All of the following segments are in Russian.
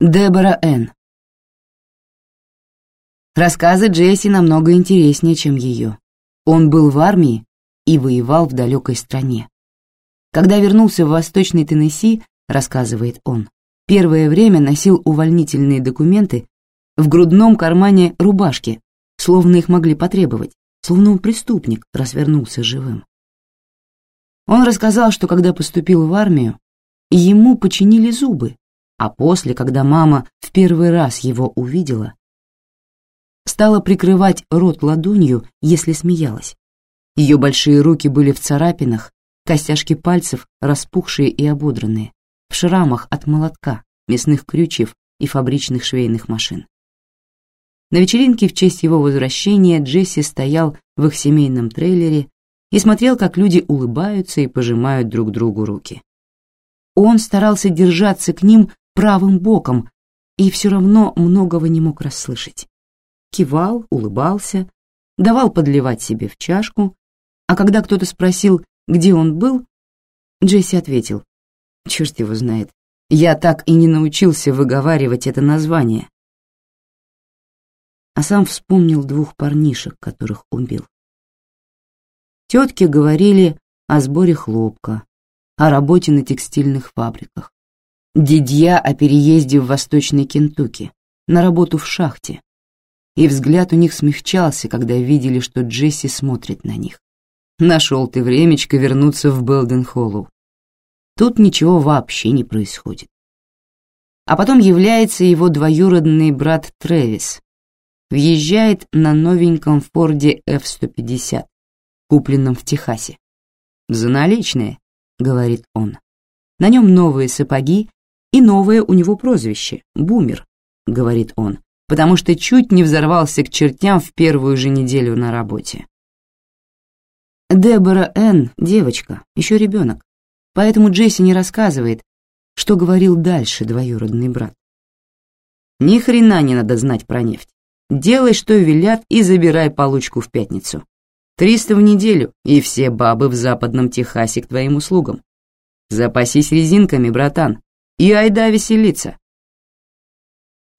Дебора Н. Рассказы Джесси намного интереснее, чем ее. Он был в армии и воевал в далекой стране. Когда вернулся в Восточный Теннесси, рассказывает он, первое время носил увольнительные документы в грудном кармане рубашки, словно их могли потребовать, словно он преступник, развернулся живым. Он рассказал, что когда поступил в армию, ему починили зубы, а после, когда мама в первый раз его увидела, стала прикрывать рот ладонью, если смеялась. Ее большие руки были в царапинах, костяшки пальцев распухшие и ободранные, в шрамах от молотка, мясных крючев и фабричных швейных машин. На вечеринке в честь его возвращения Джесси стоял в их семейном трейлере и смотрел, как люди улыбаются и пожимают друг другу руки. Он старался держаться к ним правым боком и все равно многого не мог расслышать. Кивал, улыбался, давал подливать себе в чашку, а когда кто-то спросил, где он был, Джесси ответил, черт его знает, я так и не научился выговаривать это название. А сам вспомнил двух парнишек, которых убил. Тетки говорили о сборе хлопка, о работе на текстильных фабриках. Дидья о переезде в Восточный Кентукки, на работу в шахте. И взгляд у них смягчался, когда видели, что Джесси смотрит на них. Нашел ты времечко вернуться в Белден-Холлу. Тут ничего вообще не происходит. А потом является его двоюродный брат Трэвис. Въезжает на новеньком Форде F-150, купленном в Техасе. «За наличные», — говорит он. На нем новые сапоги и новое у него прозвище — Бумер, говорит он, потому что чуть не взорвался к чертям в первую же неделю на работе. Дебора Н. девочка, еще ребенок, поэтому Джесси не рассказывает, что говорил дальше двоюродный брат. Ни хрена не надо знать про нефть. Делай, что велят, и забирай получку в пятницу. Триста в неделю, и все бабы в западном Техасе к твоим услугам. Запасись резинками, братан, и айда веселиться.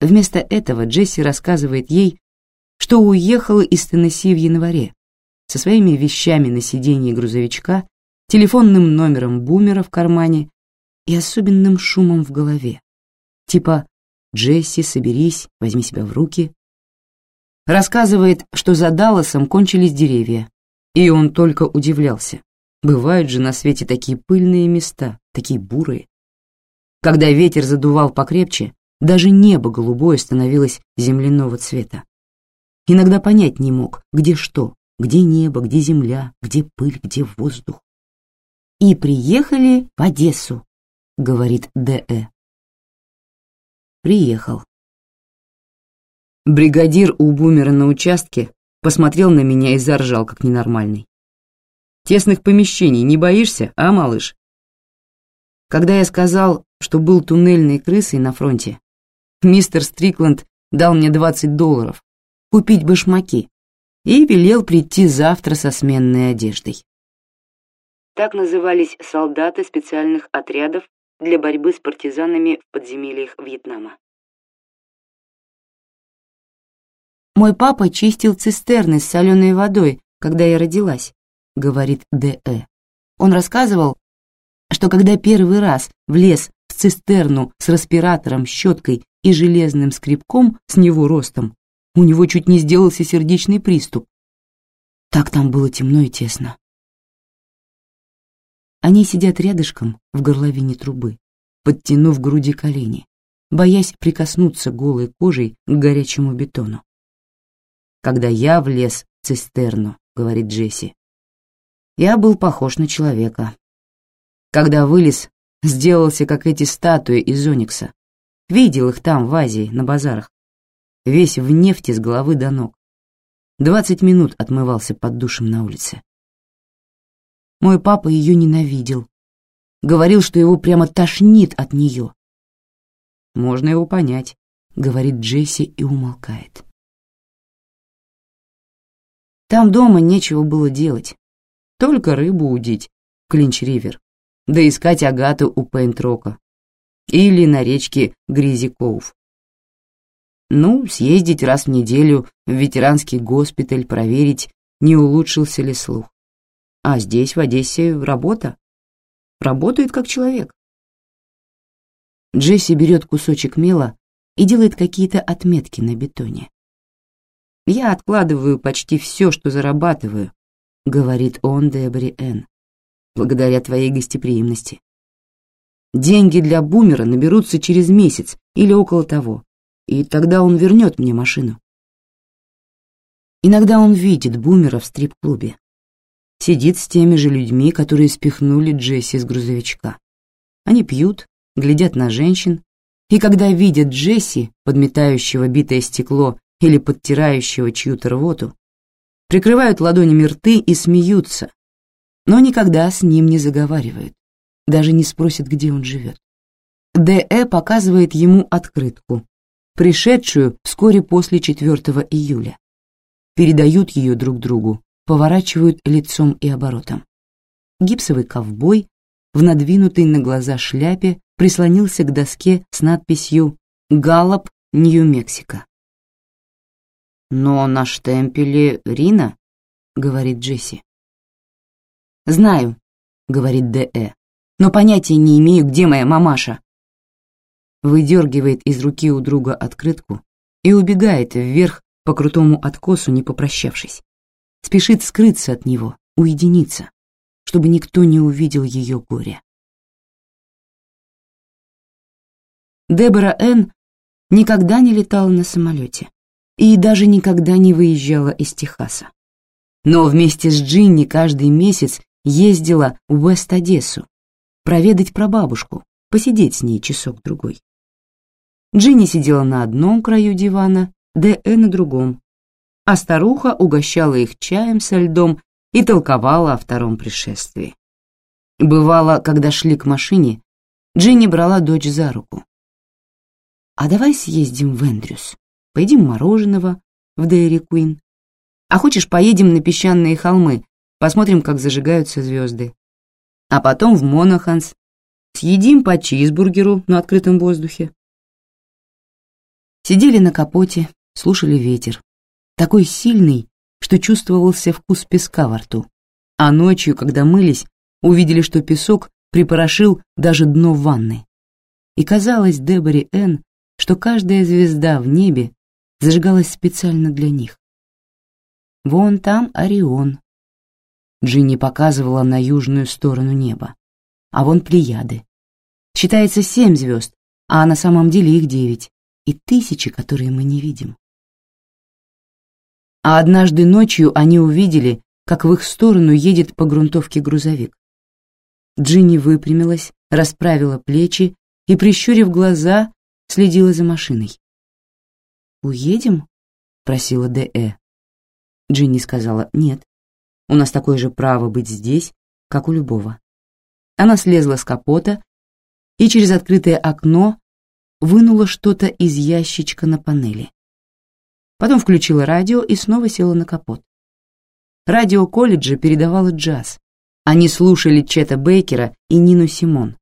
Вместо этого Джесси рассказывает ей, что уехала из Теннесси в январе со своими вещами на сиденье грузовичка, телефонным номером бумера в кармане и особенным шумом в голове. Типа «Джесси, соберись, возьми себя в руки». Рассказывает, что за Далласом кончились деревья, и он только удивлялся. Бывают же на свете такие пыльные места, такие бурые. Когда ветер задувал покрепче, даже небо голубое становилось земляного цвета. Иногда понять не мог, где что, где небо, где земля, где пыль, где воздух. «И приехали в Одессу», — говорит Д.Э. Приехал. Бригадир у бумера на участке посмотрел на меня и заржал, как ненормальный. «Тесных помещений не боишься, а, малыш?» Когда я сказал, что был туннельной крысой на фронте, мистер Стрикланд дал мне 20 долларов купить башмаки и велел прийти завтра со сменной одеждой. Так назывались солдаты специальных отрядов для борьбы с партизанами в подземельях Вьетнама. «Мой папа чистил цистерны с соленой водой, когда я родилась», — говорит Д.Э. Он рассказывал, что когда первый раз влез в цистерну с респиратором, щеткой и железным скребком с него ростом, у него чуть не сделался сердечный приступ. Так там было темно и тесно. Они сидят рядышком в горловине трубы, подтянув груди колени, боясь прикоснуться голой кожей к горячему бетону. «Когда я влез в цистерну», — говорит Джесси, — «я был похож на человека, когда вылез, сделался как эти статуи из оникса. Видел их там, в Азии, на базарах. Весь в нефти с головы до ног. Двадцать минут отмывался под душем на улице. Мой папа ее ненавидел. Говорил, что его прямо тошнит от нее. «Можно его понять», — говорит Джесси и умолкает. Там дома нечего было делать, только рыбу удить, Клинч-Ривер да искать Агату у Пейнтрока. или на речке Гризи-Коув. Ну, съездить раз в неделю в ветеранский госпиталь, проверить, не улучшился ли слух. А здесь, в Одессе, работа. Работает как человек. Джесси берет кусочек мела и делает какие-то отметки на бетоне. «Я откладываю почти все, что зарабатываю», — говорит он Дебри Энн, благодаря твоей гостеприимности. «Деньги для бумера наберутся через месяц или около того, и тогда он вернет мне машину». Иногда он видит бумера в стрип-клубе. Сидит с теми же людьми, которые спихнули Джесси с грузовичка. Они пьют, глядят на женщин, и когда видят Джесси, подметающего битое стекло или подтирающего чью-то рвоту, прикрывают ладонями рты и смеются, но никогда с ним не заговаривают, даже не спросят, где он живет. Д.Э. показывает ему открытку, пришедшую вскоре после 4 июля. Передают ее друг другу, поворачивают лицом и оборотом. Гипсовый ковбой в надвинутой на глаза шляпе прислонился к доске с надписью «Галлоп, Нью-Мексико». «Но на штемпеле Рина», — говорит Джесси. «Знаю», — говорит Д.Э., «но понятия не имею, где моя мамаша». Выдергивает из руки у друга открытку и убегает вверх по крутому откосу, не попрощавшись. Спешит скрыться от него, уединиться, чтобы никто не увидел ее горе. Дебора Н. никогда не летала на самолете и даже никогда не выезжала из Техаса. Но вместе с Джинни каждый месяц ездила в Уэст-Одессу проведать прабабушку, посидеть с ней часок-другой. Джинни сидела на одном краю дивана, Д.Э. на другом, а старуха угощала их чаем со льдом и толковала о втором пришествии. Бывало, когда шли к машине, Джинни брала дочь за руку. «А давай съездим в Эндрюс», поедим мороженого в Дейри Куин. А хочешь, поедем на песчаные холмы, посмотрим, как зажигаются звезды. А потом в Монаханс, съедим по чизбургеру на открытом воздухе. Сидели на капоте, слушали ветер, такой сильный, что чувствовался вкус песка во рту. А ночью, когда мылись, увидели, что песок припорошил даже дно ванны. И казалось Деборе Энн, что каждая звезда в небе зажигалась специально для них. Вон там Орион. Джинни показывала на южную сторону неба. А вон Плеяды. Считается семь звезд, а на самом деле их девять. И тысячи, которые мы не видим. А однажды ночью они увидели, как в их сторону едет по грунтовке грузовик. Джинни выпрямилась, расправила плечи и, прищурив глаза, следила за машиной. «Уедем?» — просила Д.Э. Джинни сказала «нет». У нас такое же право быть здесь, как у любого. Она слезла с капота и через открытое окно вынула что-то из ящичка на панели. Потом включила радио и снова села на капот. Радио колледжа передавало джаз. Они слушали Чета Бейкера и Нину Симон.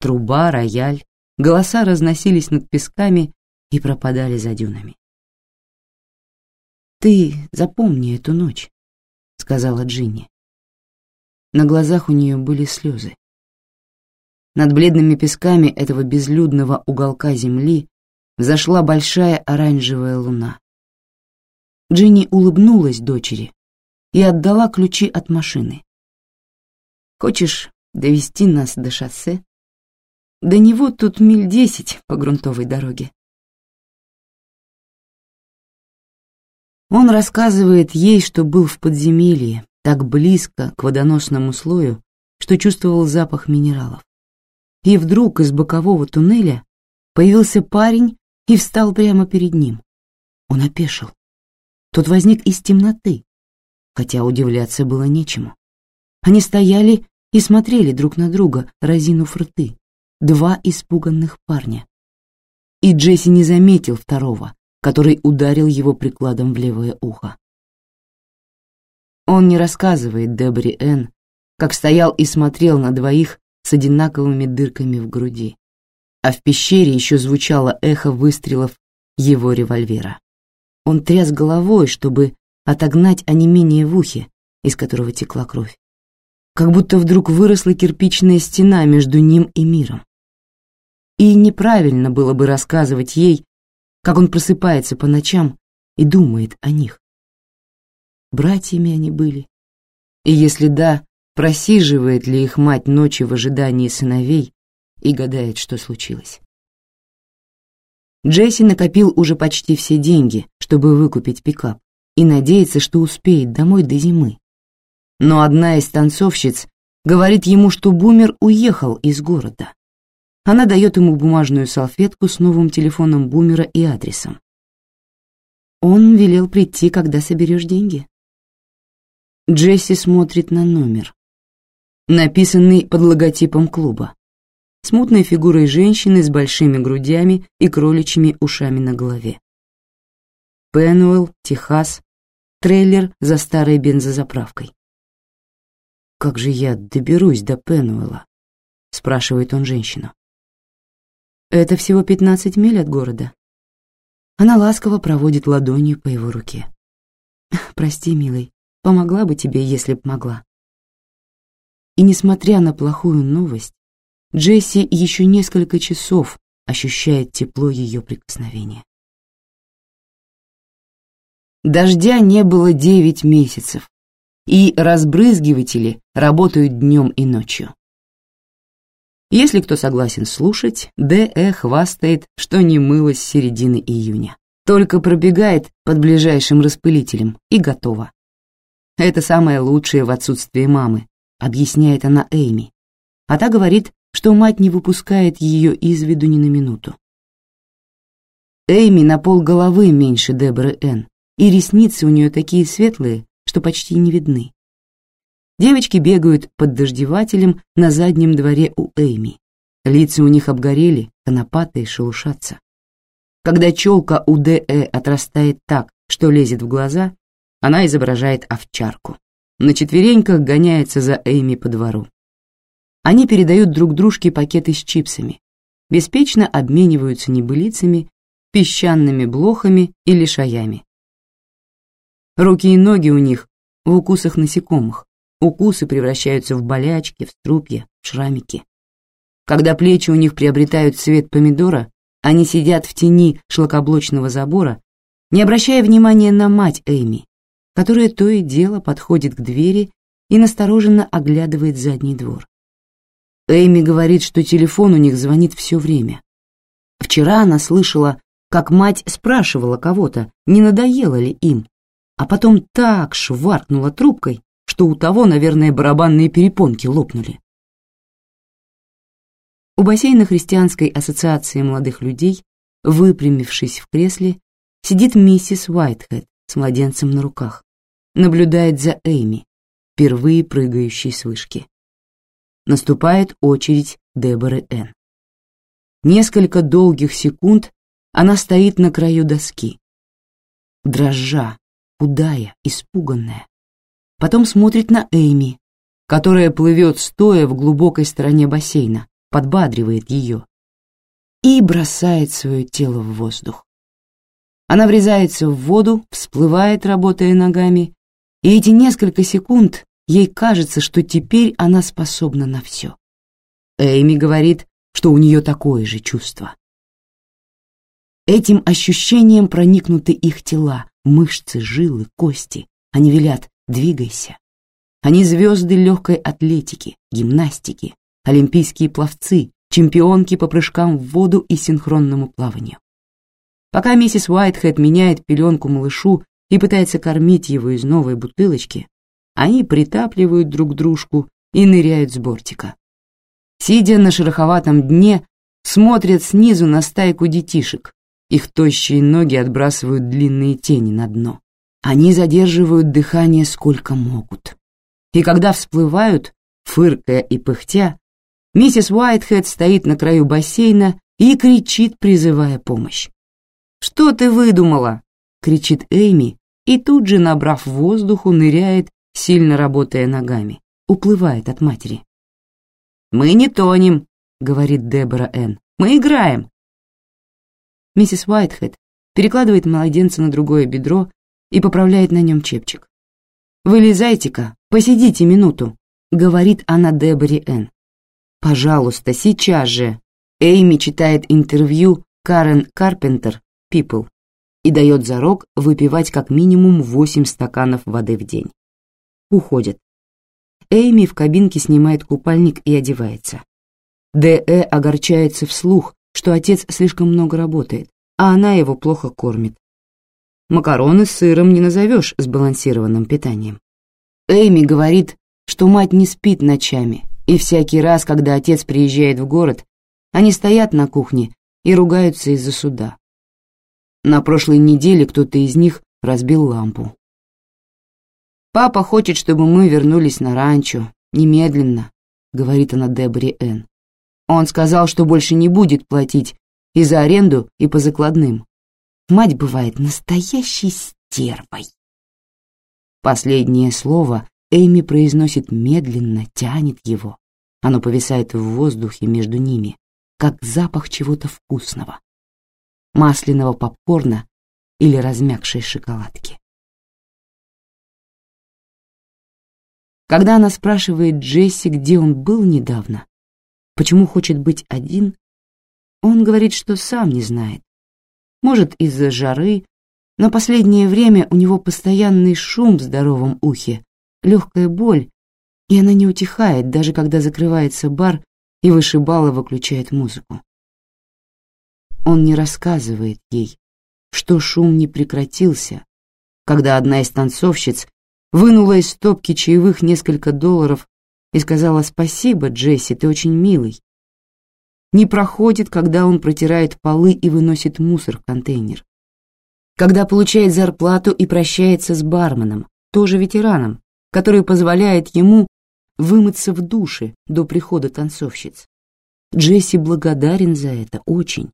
Труба, рояль, голоса разносились над песками и пропадали за дюнами. «Ты запомни эту ночь», — сказала Джинни. На глазах у нее были слезы. Над бледными песками этого безлюдного уголка земли взошла большая оранжевая луна. Джинни улыбнулась дочери и отдала ключи от машины. «Хочешь довести нас до шоссе? До него тут миль десять по грунтовой дороге». Он рассказывает ей, что был в подземелье, так близко к водоносному слою, что чувствовал запах минералов. И вдруг из бокового туннеля появился парень и встал прямо перед ним. Он опешил. Тот возник из темноты, хотя удивляться было нечему. Они стояли и смотрели друг на друга, разинув рты, два испуганных парня. И Джесси не заметил второго, который ударил его прикладом в левое ухо. Он не рассказывает Дебри Энн, как стоял и смотрел на двоих с одинаковыми дырками в груди. а в пещере еще звучало эхо выстрелов его револьвера. Он тряс головой, чтобы отогнать онемение в ухе, из которого текла кровь. Как будто вдруг выросла кирпичная стена между ним и миром. И неправильно было бы рассказывать ей, как он просыпается по ночам и думает о них. Братьями они были. И если да, просиживает ли их мать ночи в ожидании сыновей и гадает, что случилось. Джесси накопил уже почти все деньги, чтобы выкупить пикап, и надеется, что успеет домой до зимы. Но одна из танцовщиц говорит ему, что Бумер уехал из города. Она дает ему бумажную салфетку с новым телефоном Бумера и адресом. Он велел прийти, когда соберешь деньги. Джесси смотрит на номер, написанный под логотипом клуба, смутной фигурой женщины с большими грудями и кроличьими ушами на голове. Пенуэлл, Техас, трейлер за старой бензозаправкой. «Как же я доберусь до Пенуэлла?» — спрашивает он женщину. Это всего пятнадцать миль от города. Она ласково проводит ладонью по его руке. Прости, милый, помогла бы тебе, если б могла. И несмотря на плохую новость, Джесси еще несколько часов ощущает тепло ее прикосновения. Дождя не было девять месяцев, и разбрызгиватели работают днем и ночью. Если кто согласен слушать, Д.Э. хвастает, что не мылась с середины июня. Только пробегает под ближайшим распылителем и готово. Это самое лучшее в отсутствии мамы, объясняет она Эйми. А та говорит, что мать не выпускает ее из виду ни на минуту. Эйми на пол головы меньше Деборы Н, и ресницы у нее такие светлые, что почти не видны. Девочки бегают под дождевателем на заднем дворе у Эйми. Лица у них обгорели, конопатые, шелушатся. Когда челка у Д.Э. отрастает так, что лезет в глаза, она изображает овчарку. На четвереньках гоняется за Эйми по двору. Они передают друг дружке пакеты с чипсами, беспечно обмениваются небылицами, песчаными блохами или шаями. Руки и ноги у них в укусах насекомых, Укусы превращаются в болячки, в струпья, в шрамики. Когда плечи у них приобретают цвет помидора, они сидят в тени шлакоблочного забора, не обращая внимания на мать Эми, которая то и дело подходит к двери и настороженно оглядывает задний двор. Эми говорит, что телефон у них звонит все время. Вчера она слышала, как мать спрашивала кого-то, не надоело ли им, а потом так шваркнула трубкой, что у того, наверное, барабанные перепонки лопнули. У бассейна Христианской ассоциации молодых людей, выпрямившись в кресле, сидит миссис Уайтхед с младенцем на руках, наблюдает за Эйми, впервые прыгающей с вышки. Наступает очередь Деборы Н. Несколько долгих секунд она стоит на краю доски, дрожа, худая, испуганная потом смотрит на Эйми, которая плывет стоя в глубокой стороне бассейна, подбадривает ее и бросает свое тело в воздух. Она врезается в воду, всплывает, работая ногами, и эти несколько секунд ей кажется, что теперь она способна на все. Эйми говорит, что у нее такое же чувство. Этим ощущением проникнуты их тела, мышцы, жилы, кости. Они велят Двигайся. Они звезды легкой атлетики, гимнастики, олимпийские пловцы, чемпионки по прыжкам в воду и синхронному плаванию. Пока миссис Уайтхед меняет пеленку малышу и пытается кормить его из новой бутылочки, они притапливают друг дружку и ныряют с бортика. Сидя на шероховатом дне, смотрят снизу на стайку детишек. Их тощие ноги отбрасывают длинные тени на дно. Они задерживают дыхание сколько могут. И когда всплывают, фыркая и пыхтя, миссис Уайтхед стоит на краю бассейна и кричит, призывая помощь. «Что ты выдумала?» — кричит Эйми, и тут же, набрав воздуху, ныряет, сильно работая ногами, уплывает от матери. «Мы не тонем», — говорит Дебора Энн. Мы играем!» Миссис Уайтхед перекладывает младенца на другое бедро и поправляет на нем чепчик. «Вылезайте-ка, посидите минуту», — говорит она Дебори Энн. «Пожалуйста, сейчас же». Эйми читает интервью Карен Карпентер «People» и дает зарок выпивать как минимум 8 стаканов воды в день. Уходит. Эйми в кабинке снимает купальник и одевается. Д.Э. огорчается вслух, что отец слишком много работает, а она его плохо кормит. Макароны с сыром не назовешь сбалансированным питанием. Эйми говорит, что мать не спит ночами, и всякий раз, когда отец приезжает в город, они стоят на кухне и ругаются из-за суда. На прошлой неделе кто-то из них разбил лампу. «Папа хочет, чтобы мы вернулись на ранчо, немедленно», — говорит она Дебори Энн. Он сказал, что больше не будет платить и за аренду, и по закладным. Мать бывает настоящей стервой. Последнее слово Эйми произносит медленно, тянет его. Оно повисает в воздухе между ними, как запах чего-то вкусного. Масляного попкорна или размягшей шоколадки. Когда она спрашивает Джесси, где он был недавно, почему хочет быть один, он говорит, что сам не знает. Может, из-за жары, но последнее время у него постоянный шум в здоровом ухе, легкая боль, и она не утихает, даже когда закрывается бар и вышибала выключает музыку. Он не рассказывает ей, что шум не прекратился, когда одна из танцовщиц вынула из стопки чаевых несколько долларов и сказала «Спасибо, Джесси, ты очень милый». Не проходит, когда он протирает полы и выносит мусор в контейнер. Когда получает зарплату и прощается с барменом, тоже ветераном, который позволяет ему вымыться в душе до прихода танцовщиц. Джесси благодарен за это очень.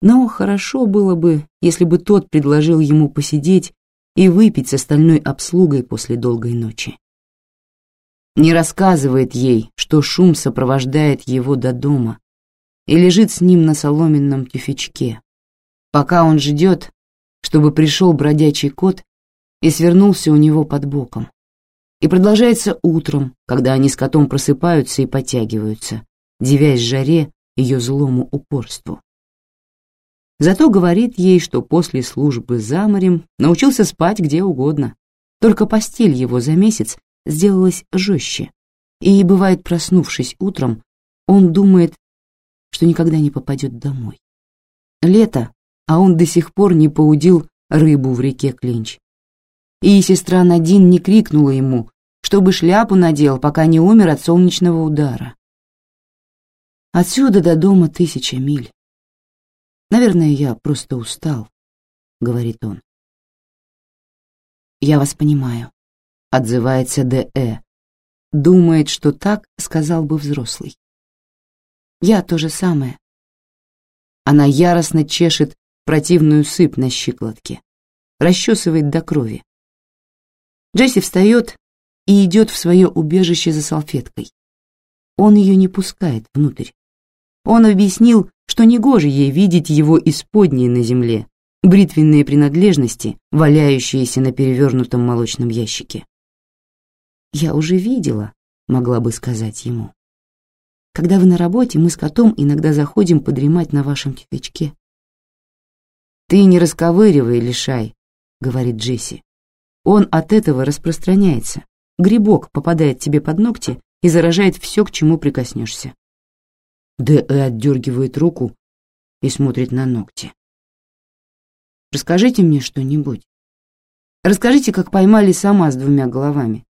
Но хорошо было бы, если бы тот предложил ему посидеть и выпить с остальной обслугой после долгой ночи не рассказывает ей, что шум сопровождает его до дома и лежит с ним на соломенном тюфячке, пока он ждет, чтобы пришел бродячий кот и свернулся у него под боком. И продолжается утром, когда они с котом просыпаются и подтягиваются, девясь жаре ее злому упорству. Зато говорит ей, что после службы за морем научился спать где угодно, только постель его за месяц сделалась жестче, и, бывает, проснувшись утром, он думает, что никогда не попадет домой. Лето, а он до сих пор не поудил рыбу в реке Клинч. И сестра Надин не крикнула ему, чтобы шляпу надел, пока не умер от солнечного удара. Отсюда до дома тысяча миль. Наверное, я просто устал, — говорит он. Я вас понимаю отзывается Д.Э. Думает, что так сказал бы взрослый. Я то же самое. Она яростно чешет противную сыпь на щиколотке, расчесывает до крови. Джесси встает и идет в свое убежище за салфеткой. Он ее не пускает внутрь. Он объяснил, что негоже ей видеть его исподние на земле, бритвенные принадлежности, валяющиеся на перевернутом молочном ящике. «Я уже видела», — могла бы сказать ему. «Когда вы на работе, мы с котом иногда заходим подремать на вашем тюфячке». «Ты не расковыривай, лишай», — говорит Джесси. «Он от этого распространяется. Грибок попадает тебе под ногти и заражает все, к чему прикоснешься». Д.Э. отдергивает руку и смотрит на ногти. «Расскажите мне что-нибудь. Расскажите, как поймали сама с двумя головами.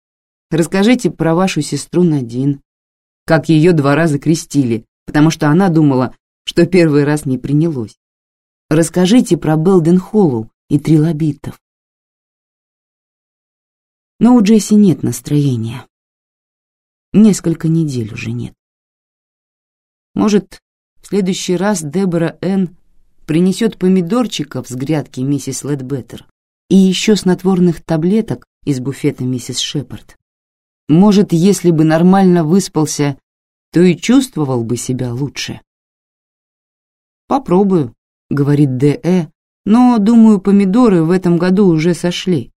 Расскажите про вашу сестру Надин, как ее два раза крестили, потому что она думала, что первый раз не принялось. Расскажите про Белден Холлу и трилобитов. Но у Джесси нет настроения. Несколько недель уже нет. Может, в следующий раз Дебора Н. принесет помидорчиков с грядки миссис Ледбеттер и еще снотворных таблеток из буфета миссис Шепард. Может, если бы нормально выспался, то и чувствовал бы себя лучше. «Попробую», — говорит Д.Э., «но, думаю, помидоры в этом году уже сошли».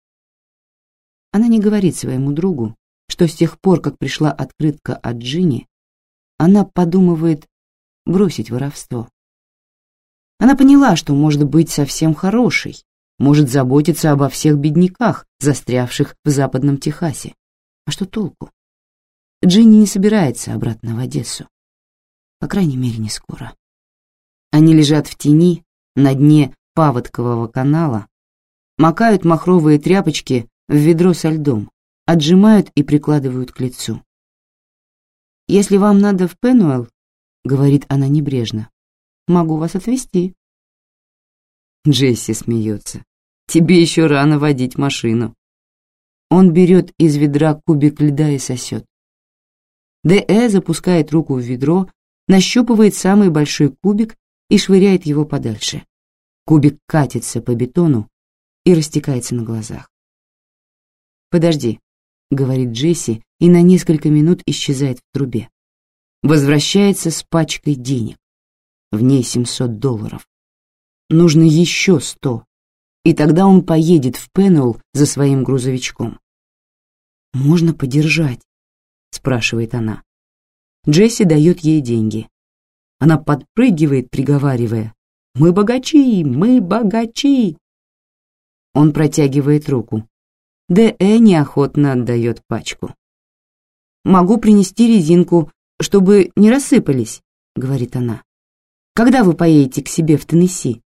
Она не говорит своему другу, что с тех пор, как пришла открытка от Джинни, она подумывает бросить воровство. Она поняла, что может быть совсем хорошей, может заботиться обо всех бедняках, застрявших в западном Техасе. А что толку? Джинни не собирается обратно в Одессу. По крайней мере, не скоро. Они лежат в тени на дне паводкового канала, макают махровые тряпочки в ведро со льдом, отжимают и прикладывают к лицу. «Если вам надо в Пенуэлл», — говорит она небрежно, — «могу вас отвезти». Джесси смеется. «Тебе еще рано водить машину». Он берет из ведра кубик льда и сосет. Д.Э. запускает руку в ведро, нащупывает самый большой кубик и швыряет его подальше. Кубик катится по бетону и растекается на глазах. «Подожди», — говорит Джесси и на несколько минут исчезает в трубе. Возвращается с пачкой денег. В ней 700 долларов. Нужно еще 100, и тогда он поедет в Пенуэлл за своим грузовичком. «Можно подержать?» — спрашивает она. Джесси дает ей деньги. Она подпрыгивает, приговаривая. «Мы богачи! Мы богачи!» Он протягивает руку. Д.Э. неохотно отдает пачку. «Могу принести резинку, чтобы не рассыпались», — говорит она. «Когда вы поедете к себе в Теннесси?»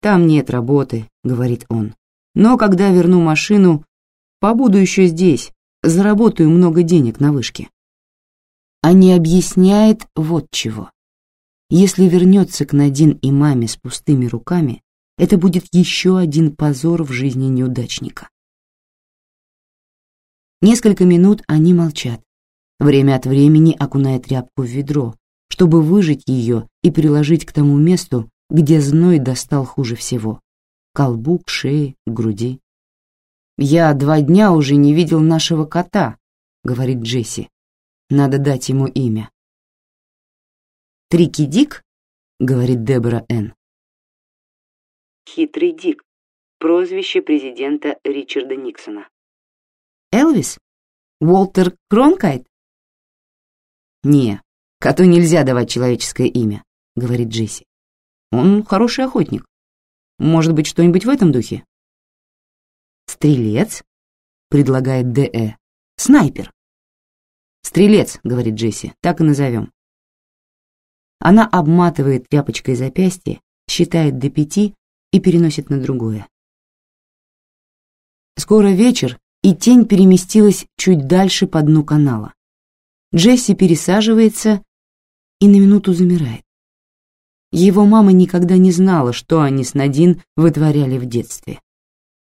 «Там нет работы», — говорит он. «Но когда верну машину, побуду еще здесь, заработаю много денег на вышке». А не объясняет вот чего. Если вернется к Надин и маме с пустыми руками, это будет еще один позор в жизни неудачника. Несколько минут они молчат, время от времени окуная тряпку в ведро, чтобы выжать ее и приложить к тому месту, где зной достал хуже всего — колбу, к шее, к груди. «Я два дня уже не видел нашего кота», — говорит Джесси. «Надо дать ему имя». «Трики Дик?» — говорит Дебора Н. Хитрый Дик, прозвище президента Ричарда Никсона. Элвис? Уолтер Кронкайт? Не, коту нельзя давать человеческое имя, говорит Джесси. Он хороший охотник. Может быть, что-нибудь в этом духе? Стрелец? предлагает Д.Э. Снайпер. Стрелец, говорит Джесси, так и назовем. Она обматывает тряпочкой запястье, считает до пяти и переносит на другое. Скоро вечер, и тень переместилась чуть дальше по дну канала. Джесси пересаживается и на минуту замирает. Его мама никогда не знала, что они с Надин вытворяли в детстве.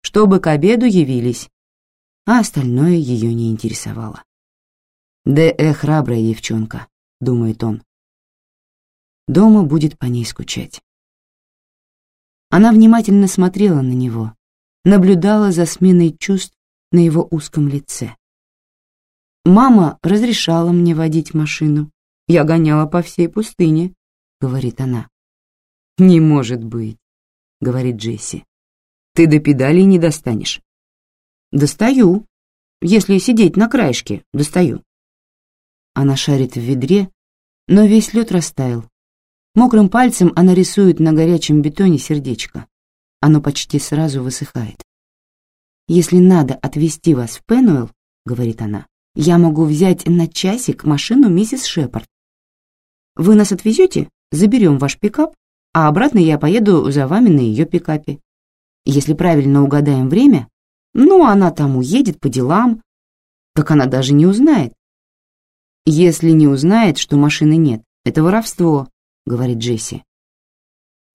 Чтобы к обеду явились, а остальное ее не интересовало. «Д.Э. храбрая девчонка», — думает он. Дома будет по ней скучать. Она внимательно смотрела на него, наблюдала за сменой чувств на его узком лице. «Мама разрешала мне водить машину. Я гоняла по всей пустыне», — говорит она. «Не может быть», — говорит Джесси. «Ты до педалей не достанешь». «Достаю. Если сидеть на краешке, достаю». Она шарит в ведре, но весь лед растаял, Мокрым пальцем она рисует на горячем бетоне сердечко. Оно почти сразу высыхает. «Если надо отвезти вас в Пенуэлл, — говорит она, — я могу взять на часик машину миссис Шепард. Вы нас отвезете, заберем ваш пикап, а обратно я поеду за вами на ее пикапе. Если правильно угадаем время, ну, она там уедет по делам, так она даже не узнает. Если не узнает, что машины нет, это воровство, — говорит Джесси.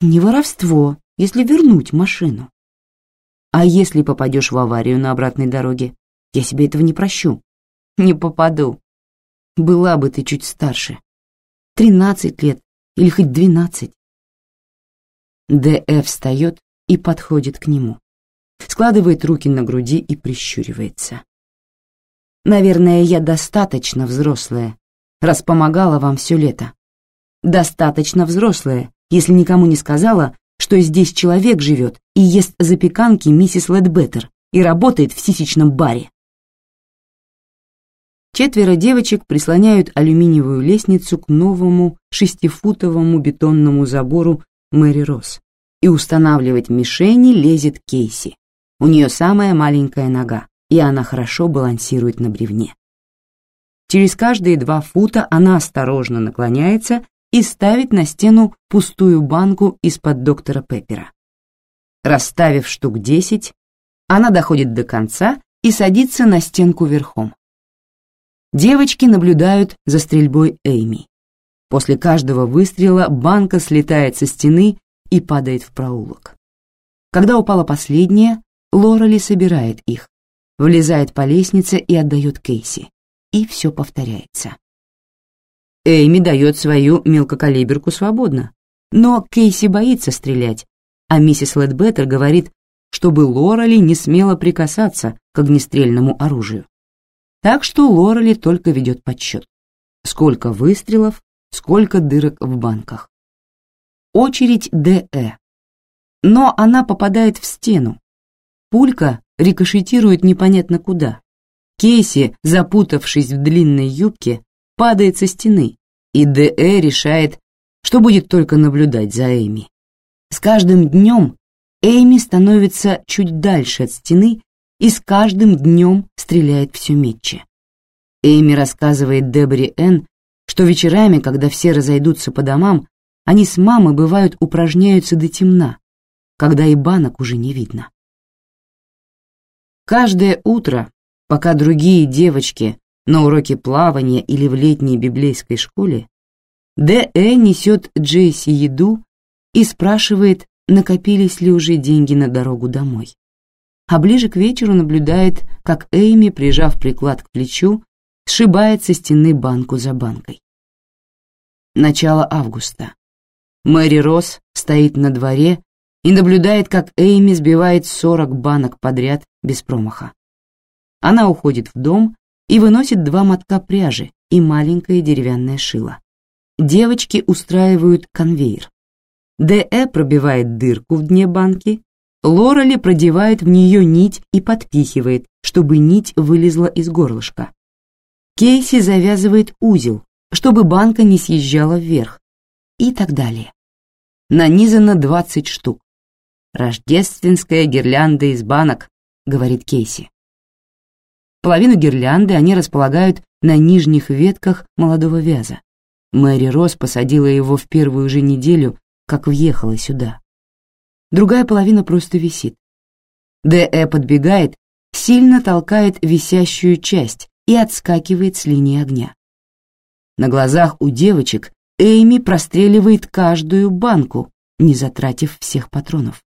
«Не воровство, если вернуть машину. А если попадешь в аварию на обратной дороге? Я себе этого не прощу. Не попаду. Была бы ты чуть старше. Тринадцать лет или хоть двенадцать. Д.Ф. встает и подходит к нему. Складывает руки на груди и прищуривается. Наверное, я достаточно взрослая, раз помогала вам все лето. достаточно взрослая, если никому не сказала, что здесь человек живет и ест запеканки миссис Ледбеттер и работает в сисечном баре. Четверо девочек прислоняют алюминиевую лестницу к новому шестифутовому бетонному забору Мэри Росс, и устанавливать мишени лезет Кейси. У нее самая маленькая нога, и она хорошо балансирует на бревне. Через каждые два фута она осторожно наклоняется и ставит на стену пустую банку из-под доктора Пеппера. Расставив штук десять, она доходит до конца и садится на стенку верхом. Девочки наблюдают за стрельбой Эйми. После каждого выстрела банка слетает со стены и падает в проулок. Когда упала последняя, Лорали собирает их, влезает по лестнице и отдает Кейси. И все повторяется. Эйми дает свою мелкокалиберку свободно, но Кейси боится стрелять, а миссис Ледбеттер говорит, чтобы Лорали не смела прикасаться к огнестрельному оружию. Так что Лорали только ведет подсчет. Сколько выстрелов, сколько дырок в банках. Очередь ДЭ. Но она попадает в стену. Пулька рикошетирует непонятно куда. Кейси, запутавшись в длинной юбке, падает со стены, и ДЭ решает, что будет только наблюдать за Эми. С каждым днем Эми становится чуть дальше от стены и с каждым днем стреляет все метче. Эйми рассказывает Дебри Энн, что вечерами, когда все разойдутся по домам, они с мамой, бывают, упражняются до темна, когда и банок уже не видно. Каждое утро, пока другие девочки на уроке плавания или в летней библейской школе, Д.Э. несет Джейси еду и спрашивает, накопились ли уже деньги на дорогу домой а ближе к вечеру наблюдает, как Эйми, прижав приклад к плечу, сшибает со стены банку за банкой. Начало августа. Мэри Росс стоит на дворе и наблюдает, как Эйми сбивает сорок банок подряд без промаха. Она уходит в дом и выносит два мотка пряжи и маленькое деревянное шило. Девочки устраивают конвейер. Д.Э. пробивает дырку в дне банки Лорали продевает в нее нить и подпихивает, чтобы нить вылезла из горлышка. Кейси завязывает узел, чтобы банка не съезжала вверх. И так далее. Нанизано 20 штук. «Рождественская гирлянда из банок», — говорит Кейси. Половину гирлянды они располагают на нижних ветках молодого вяза. Мэри Росс посадила его в первую же неделю, как въехала сюда другая половина просто висит. Д.Э. подбегает, сильно толкает висящую часть и отскакивает с линии огня. На глазах у девочек Эйми простреливает каждую банку, не затратив всех патронов.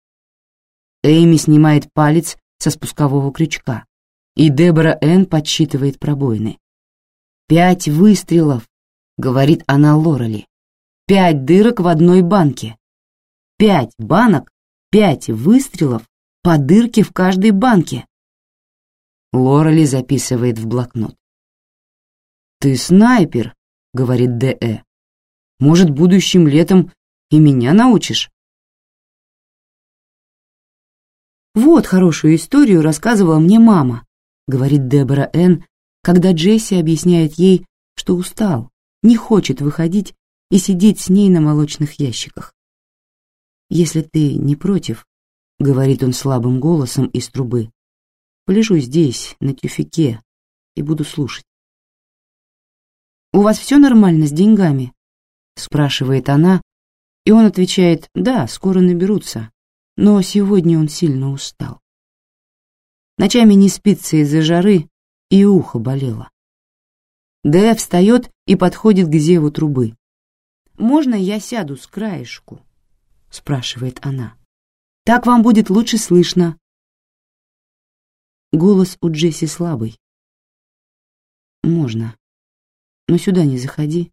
Эйми снимает палец со спускового крючка, и Дебора Энн подсчитывает пробоины. «Пять выстрелов», — говорит она Лорели. «Пять дырок в одной банке. Пять банок пять выстрелов по дырке в каждой банке. Лорели записывает в блокнот. «Ты снайпер», — говорит Д.Э. «Может, будущим летом и меня научишь?» «Вот хорошую историю рассказывала мне мама», — говорит Дебора Н., когда Джесси объясняет ей, что устал, не хочет выходить и сидеть с ней на молочных ящиках. «Если ты не против», — говорит он слабым голосом из трубы, «полежу здесь, на тюфике, и буду слушать». «У вас все нормально с деньгами?» — спрашивает она, и он отвечает, «Да, скоро наберутся, но сегодня он сильно устал». Ночами не спится из-за жары, и ухо болело. Д встает и подходит к зеву трубы. «Можно я сяду с краешку?» — спрашивает она. «Так вам будет лучше слышно». Голос у Джесси слабый. «Можно, но сюда не заходи.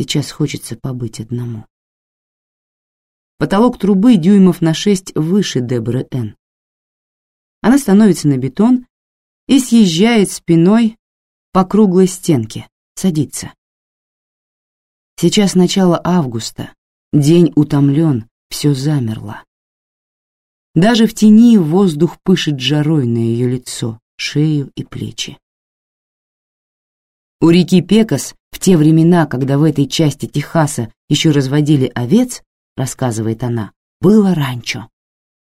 Сейчас хочется побыть одному». Потолок трубы дюймов на шесть выше Деборы Н. Она становится на бетон и съезжает спиной по круглой стенке, садится. Сейчас начало августа, день утомлен, все замерло. Даже в тени воздух пышет жарой на ее лицо, шею и плечи. У реки Пекас в те времена, когда в этой части Техаса еще разводили овец, рассказывает она, было ранчо.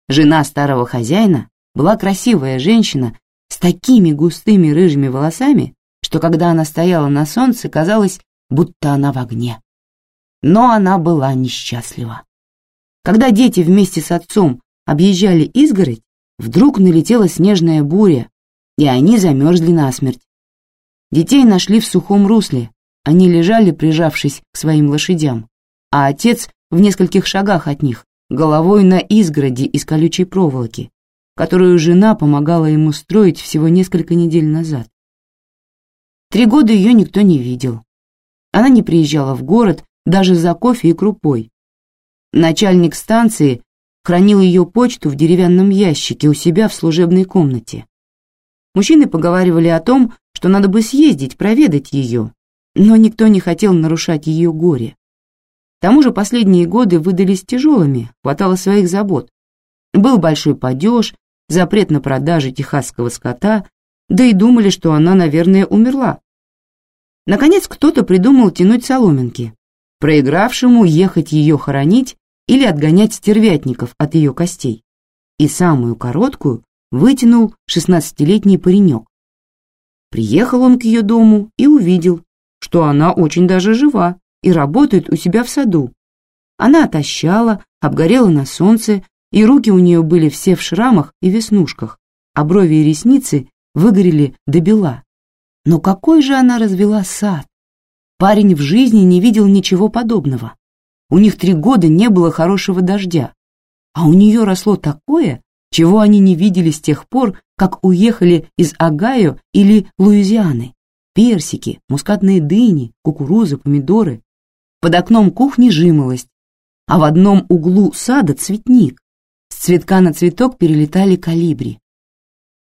Жена старого хозяина была красивая женщина с такими густыми рыжими волосами, что когда она стояла на солнце, казалось, будто она в огне. Но она была несчастлива. Когда дети вместе с отцом объезжали изгородь, вдруг налетела снежная буря, и они замерзли насмерть. Детей нашли в сухом русле, они лежали, прижавшись к своим лошадям, а отец в нескольких шагах от них, головой на изгороди из колючей проволоки, которую жена помогала ему строить всего несколько недель назад. Три года ее никто не видел. Она не приезжала в город даже за кофе и крупой. Начальник станции хранил ее почту в деревянном ящике у себя в служебной комнате. Мужчины поговаривали о том, что надо бы съездить, проведать ее, но никто не хотел нарушать ее горе. К тому же последние годы выдались тяжелыми, хватало своих забот. Был большой падеж, запрет на продажи техасского скота, да и думали, что она, наверное, умерла. Наконец кто-то придумал тянуть соломинки, проигравшему ехать ее хоронить или отгонять стервятников от ее костей. И самую короткую вытянул шестнадцатилетний паренек. Приехал он к ее дому и увидел, что она очень даже жива, и работает у себя в саду. Она отощала, обгорела на солнце, и руки у нее были все в шрамах и веснушках, а брови и ресницы выгорели до бела. Но какой же она развела сад! Парень в жизни не видел ничего подобного. У них три года не было хорошего дождя, а у нее росло такое, чего они не видели с тех пор, как уехали из Огайо или Луизианы. Персики, мускатные дыни, кукуруза, помидоры, под окном кухни жимолость, а в одном углу сада цветник. С цветка на цветок перелетали калибри.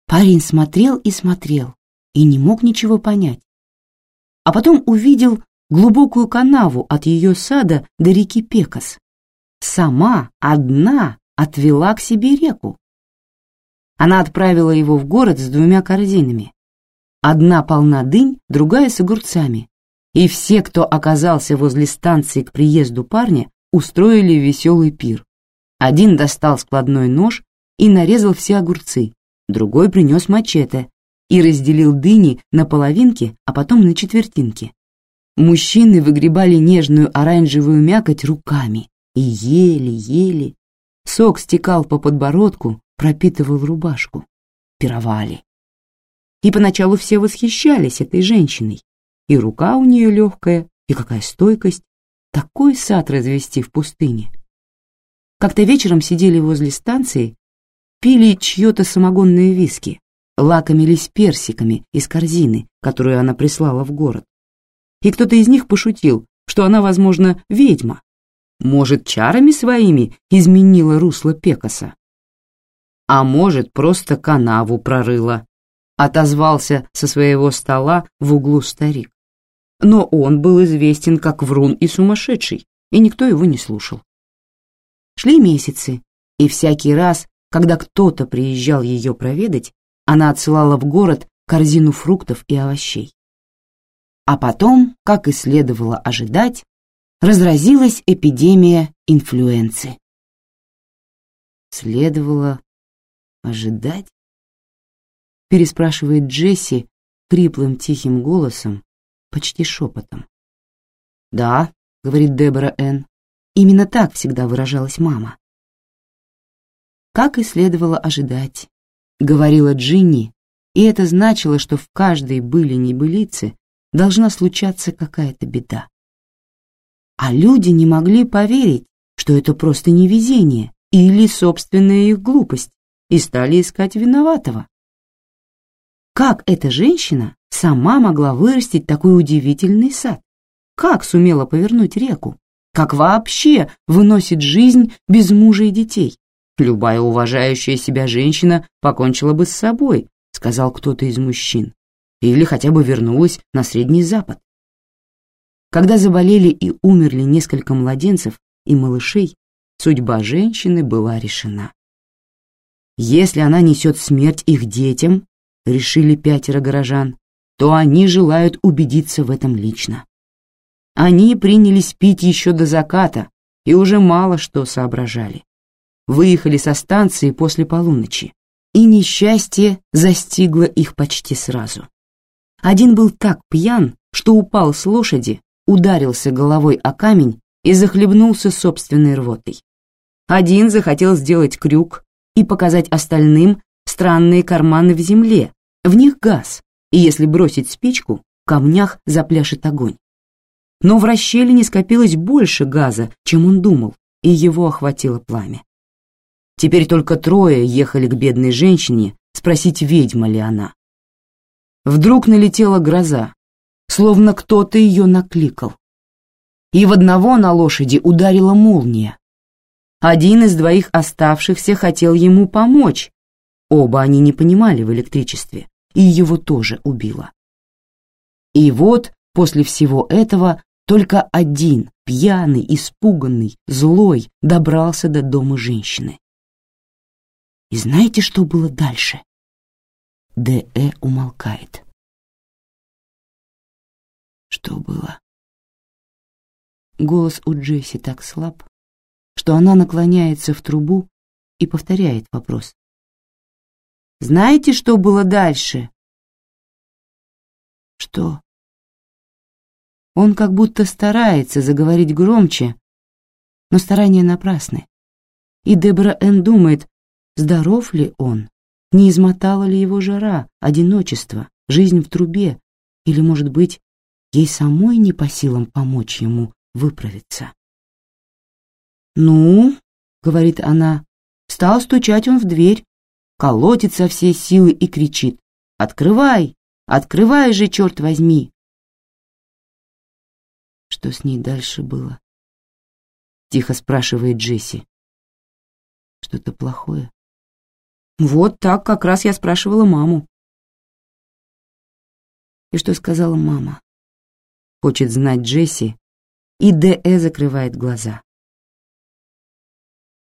Парень смотрел и смотрел, и не мог ничего понять. А потом увидел глубокую канаву от ее сада до реки Пекас. Сама, одна, отвела к себе реку. Она отправила его в город с двумя корзинами. Одна полна дынь, другая с огурцами, и все, кто оказался возле станции к приезду парня, устроили веселый пир. Один достал складной нож и нарезал все огурцы, другой принес мачете и разделил дыни на половинки, а потом на четвертинки. Мужчины выгребали нежную оранжевую мякоть руками и ели-ели. Сок стекал по подбородку, пропитывал рубашку. Пировали. И поначалу все восхищались этой женщиной, и рука у нее легкая, и какая стойкость. Такой сад развести в пустыне. Как-то вечером сидели возле станции, пили чье-то самогонное виски, лакомились персиками из корзины, которую она прислала в город. И кто-то из них пошутил, что она, возможно, ведьма. Может, чарами своими изменила русло Пекаса. А может, просто канаву прорыла. Отозвался со своего стола в углу старик но он был известен как врун и сумасшедший, и никто его не слушал. Шли месяцы, и всякий раз, когда кто-то приезжал ее проведать, она отсылала в город корзину фруктов и овощей. А потом, как и следовало ожидать, разразилась эпидемия инфлюенции. Следовало ожидать? Переспрашивает Джесси хриплым тихим голосом, почти шепотом. «Да», — говорит Дебора Н. Именно так всегда выражалась мама. «Как и следовало ожидать», — говорила Джинни, и это значило, что в каждой были-небылице должна случаться какая-то беда. А люди не могли поверить, что это просто невезение или собственная их глупость, и стали искать виноватого. Как эта женщина сама могла вырастить такой удивительный сад? Как сумела повернуть реку? Как вообще выносит жизнь без мужа и детей? Любая уважающая себя женщина покончила бы с собой, сказал кто-то из мужчин, или хотя бы вернулась на Средний Запад. Когда заболели и умерли несколько младенцев и малышей, судьба женщины была решена. Если она несет смерть их детям, решили пятеро горожан, то они желают убедиться в этом лично. Они принялись пить еще до заката и уже мало что соображали. Выехали со станции после полуночи, и несчастье застигло их почти сразу. Один был так пьян, что упал с лошади, ударился головой о камень и захлебнулся собственной рвотой. Один захотел сделать крюк и показать остальным странные карманы в земле, в них газ, и если бросить спичку, в камнях запляшет огонь. Но в расщелине скопилось больше газа, чем он думал, и его охватило пламя. Теперь только трое ехали к бедной женщине спросить, ведьма ли она. Вдруг налетела гроза, словно кто-то ее накликал. И в одного на лошади ударила молния. Один из двоих оставшихся хотел ему помочь. Оба они не понимали в электричестве, и его тоже убило. И вот после всего этого только один, пьяный, испуганный, злой, добрался до дома женщины. И знаете, что было дальше? Д.Э. умолкает. Что было? Голос у Джесси так слаб, что она наклоняется в трубу и повторяет вопрос. «Знаете, что было дальше?» «Что?» Он как будто старается заговорить громче, но старания напрасны. И Дебора Энн думает, здоров ли он, не измотала ли его жара, одиночество, жизнь в трубе, или, может быть, ей самой не по силам помочь ему выправиться. «Ну», — говорит она, — стал стучать он в дверь, колотится все силы и кричит, «Открывай! Открывай же, черт возьми!» Что с ней дальше было? Тихо спрашивает Джесси. Что-то плохое? Вот так как раз я спрашивала маму. И что сказала мама? Хочет знать Джесси, и Д.Э. закрывает глаза.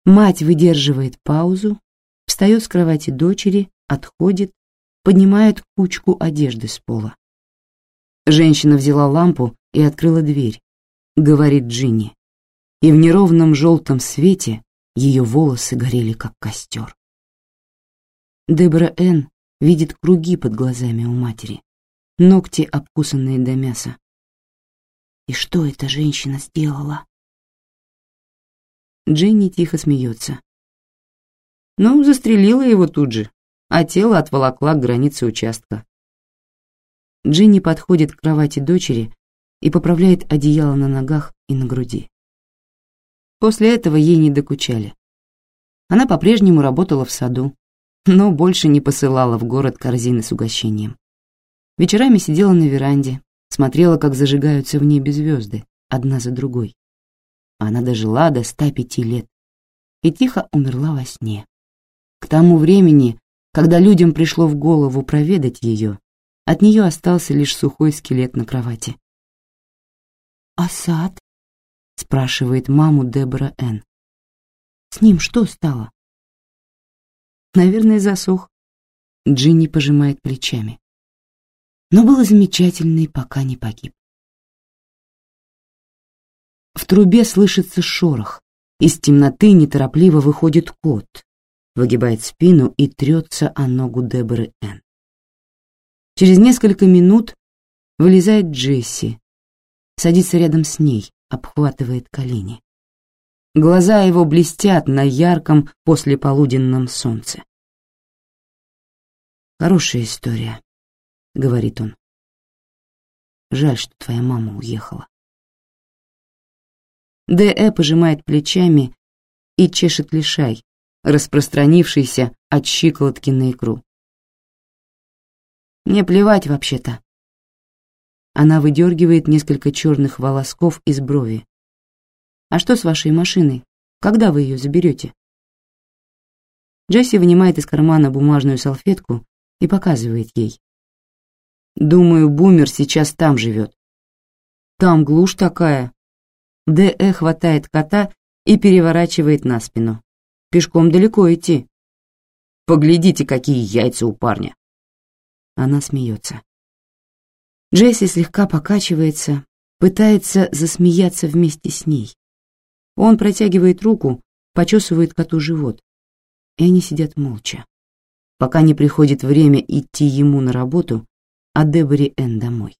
Мать выдерживает паузу, встает с кровати дочери, отходит, поднимает кучку одежды с пола. Женщина взяла лампу и открыла дверь, говорит Джинни, и в неровном желтом свете ее волосы горели, как костер. Дебра Н. видит круги под глазами у матери, ногти, обкусанные до мяса. И что эта женщина сделала? Джинни тихо смеется. Ну, застрелила его тут же, а тело отволокла к границе участка. Джинни подходит к кровати дочери и поправляет одеяло на ногах и на груди. После этого ей не докучали. Она по-прежнему работала в саду, но больше не посылала в город корзины с угощением. Вечерами сидела на веранде, смотрела, как зажигаются в небе звезды, одна за другой. Она дожила до 105 лет и тихо умерла во сне. К тому времени, когда людям пришло в голову проведать ее, от нее остался лишь сухой скелет на кровати. «А сад?» — спрашивает маму Дебора Н. «С ним что стало?» «Наверное, засох». Джинни пожимает плечами. Но было замечательный, пока не погиб. В трубе слышится шорох. Из темноты неторопливо выходит кот, выгибает спину и трется о ногу Деборы Н. Через несколько минут вылезает Джесси, садится рядом с ней, обхватывает колени. Глаза его блестят на ярком послеполуденном солнце. «Хорошая история», — говорит он. «Жаль, что твоя мама уехала». Д.Э. пожимает плечами и чешет лишай, распространившийся от щиколотки на икру. Мне плевать вообще-то. Она выдергивает несколько черных волосков из брови. А что с вашей машиной? Когда вы ее заберете? Джесси вынимает из кармана бумажную салфетку и показывает ей. Думаю, Бумер сейчас там живет. Там глушь такая. Д.Э. хватает кота и переворачивает на спину. Пешком далеко идти. Поглядите, какие яйца у парня. Она смеется. Джесси слегка покачивается, пытается засмеяться вместе с ней. Он протягивает руку, почесывает коту живот, и они сидят молча, пока не приходит время идти ему на работу, а Дебори Энн домой.